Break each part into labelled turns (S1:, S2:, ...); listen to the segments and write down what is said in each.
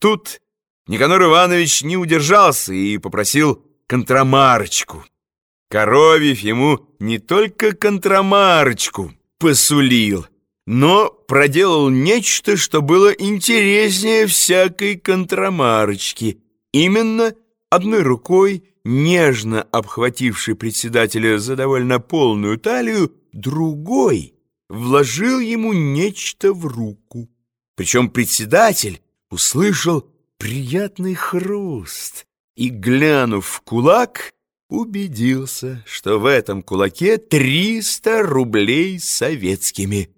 S1: Тут Никанор Иванович не удержался и попросил контрамарочку. Коровьев ему не только контрамарочку посулил, но проделал нечто, что было интереснее всякой контрамарочки. Именно одной рукой, нежно обхвативший председателя за довольно полную талию, другой вложил ему нечто в руку. Причем председатель услышал приятный хруст и, глянув в кулак, убедился, что в этом кулаке триста рублей советскими.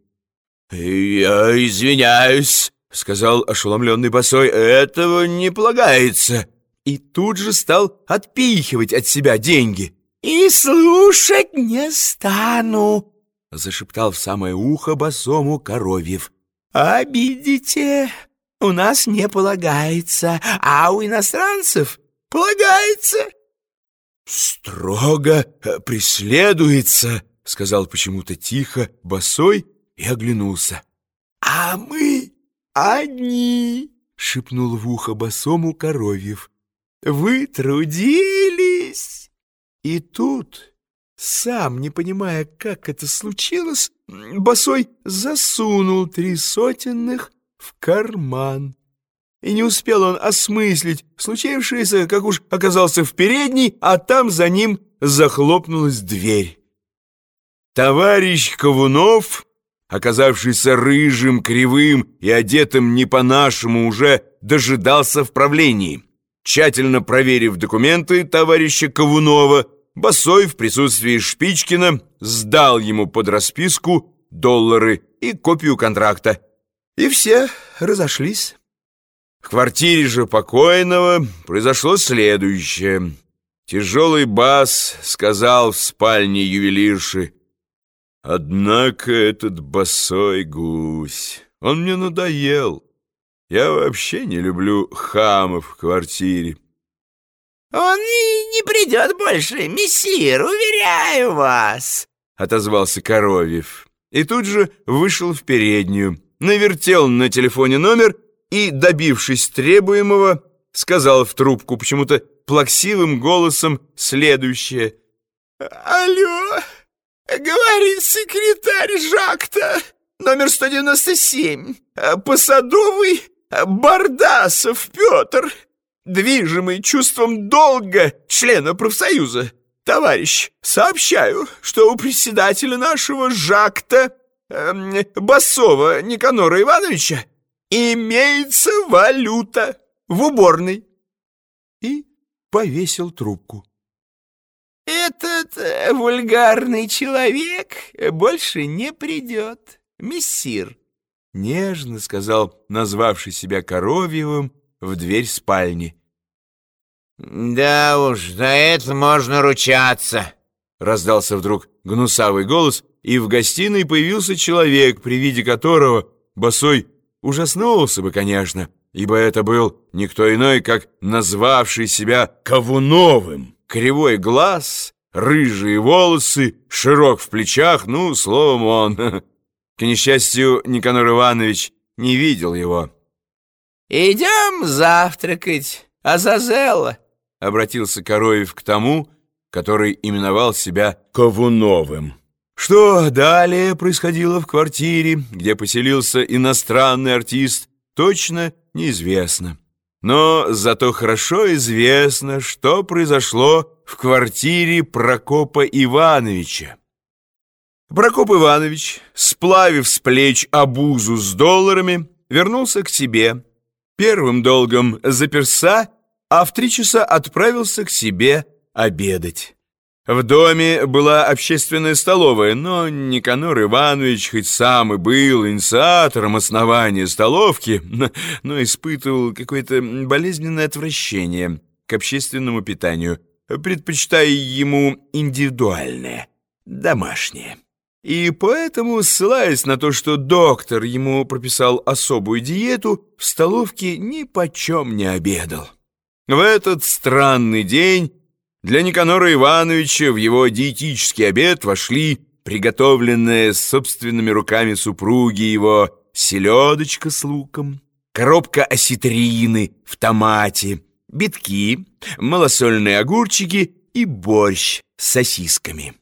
S1: «Я извиняюсь», — сказал ошеломленный босой, — «этого не полагается». И тут же стал отпихивать от себя деньги.
S2: «И слушать не стану», —
S1: зашептал в самое ухо босому Коровьев.
S2: «Обидите, у нас не полагается, а у иностранцев полагается».
S1: «Строго э, преследуется», — сказал почему-то тихо босой и оглянулся.
S2: «А мы одни», —
S1: шепнул в ухо босому Коровьев.
S2: «Вы трудились».
S1: И тут, сам не понимая, как это случилось, босой засунул три сотенных в карман. И не успел он осмыслить случившееся, как уж оказался в передней, а там за ним захлопнулась дверь. Товарищ Ковунов, оказавшийся рыжим, кривым и одетым не по-нашему, уже дожидался в правлении. Тщательно проверив документы товарища Ковунова, Босой в присутствии Шпичкина сдал ему под расписку доллары и копию контракта. И все разошлись. В квартире же покойного произошло следующее. Тяжелый бас сказал в спальне ювелирши, «Однако этот босой гусь, он мне надоел. Я вообще не люблю хамов в квартире».
S2: «Он и не придет больше, мессир, уверяю вас», —
S1: отозвался Коровьев. И тут же вышел в переднюю, навертел на телефоне номер и, добившись требуемого, сказал в трубку почему-то плаксивым голосом следующее.
S2: «Алло, говорит секретарь Жакта, номер 197, Посадовый Бардасов Петр, движимый чувством долга члена профсоюза. Товарищ, сообщаю, что у председателя нашего Жакта, э, Басова Никанора Ивановича, имеется валюта в уборной.
S1: И повесил трубку.
S2: Этот э, вульгарный человек больше не придет, мессир.
S1: Нежно сказал назвавший себя Коровьевым в дверь спальни.
S3: «Да уж, за это можно ручаться!»
S1: Раздался вдруг гнусавый голос, и в гостиной появился человек, при виде которого Босой Ужаснулся бы, конечно, ибо это был никто иной, как назвавший себя Ковуновым. Кривой глаз, рыжие волосы, широк в плечах, ну, словом, он. К несчастью, Никанор Иванович не видел его.
S2: «Идем завтракать, Азазелла», —
S1: обратился Короев к тому, который именовал себя Ковуновым. Что далее происходило в квартире, где поселился иностранный артист, точно неизвестно. Но зато хорошо известно, что произошло в квартире Прокопа Ивановича. Прокоп Иванович, сплавив с плеч обузу с долларами, вернулся к себе. Первым долгом заперся, а в три часа отправился к себе обедать. В доме была общественная столовая, но Никанор Иванович, хоть сам и был инициатором основания столовки, но испытывал какое-то болезненное отвращение к общественному питанию, предпочитая ему индивидуальное, домашнее. И поэтому, ссылаясь на то, что доктор ему прописал особую диету, в столовке ни почем не обедал. В этот странный день для Никанора Ивановича в его диетический обед вошли приготовленные собственными руками супруги его селедочка с луком, коробка осетрины в томате, битки, малосольные огурчики и борщ с сосисками.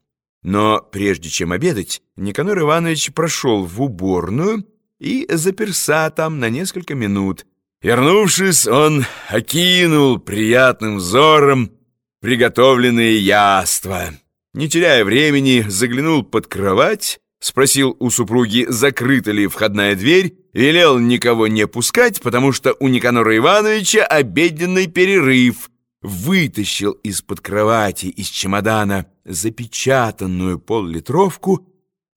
S1: Но прежде чем обедать, Никанор Иванович прошел в уборную и заперся там на несколько минут. Вернувшись, он окинул приятным взором приготовленные яства. Не теряя времени, заглянул под кровать, спросил у супруги, закрыта ли входная дверь, велел никого не пускать, потому что у Никанора Ивановича обеденный перерыв, вытащил из-под кровати, из чемодана запечатанную поллитровку,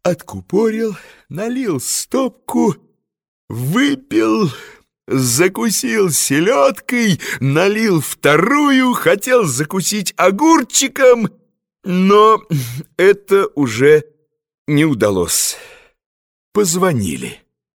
S1: откупорил, налил стопку, выпил, закусил селедкой, налил вторую, хотел закусить огурчиком, но это уже не удалось. Позвонили.